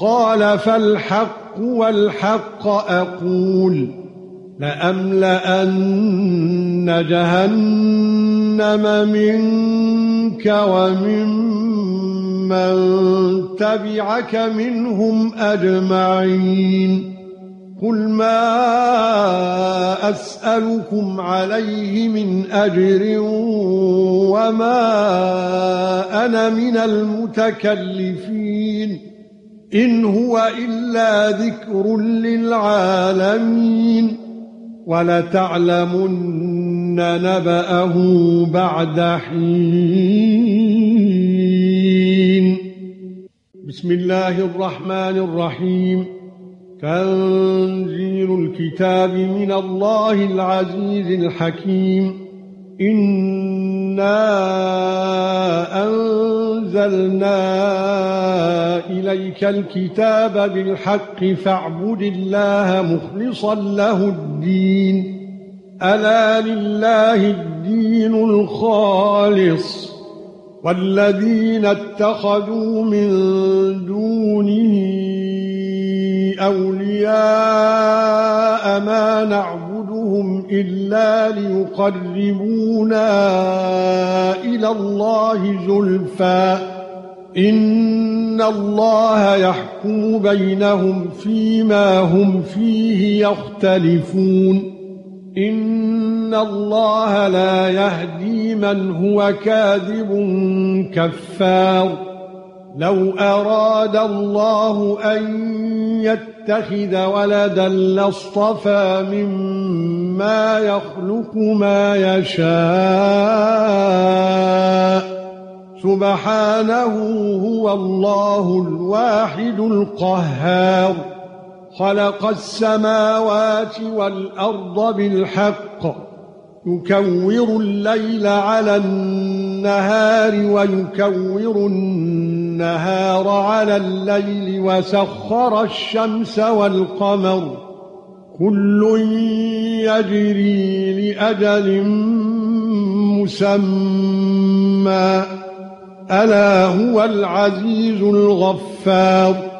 قال فالحق والحق أقول لأملأن جهنم منك وممن تبعك منهم أجمعين قل ما أسألكم عليه من أجر وما أنا من المتكلفين إن هو إلا ذكر للعالمين ولتعلمن نبأه بعد حين. بسم الله الرحمن الرحيم. تنزيل الكتاب من الله العزيز الحكيم. إنا أنزلنا إليك الكتاب بالحق فاعبد الله مخلصا له الدين. ألا لله الدين الخالص. والذين اتخذوا من دونه أولياء ما نعبدهم إلا ليقربونا إلى الله زلفى إن الله يحكم بينهم فيما هم فيه يختلفون إن الله لا يهدي من هو كاذب كفار لو أراد الله أن يتخذ ولدا لاصطفى مما يخلق ما يشاء. سبحانه هو الله الواحد القهار. خلق السماوات والأرض بالحق. يكور الليل على النهار ويكور النهار على الليل وسخر الشمس والقمر. كل يجري لأجل مسمى. ألا هو العزيز الغفار.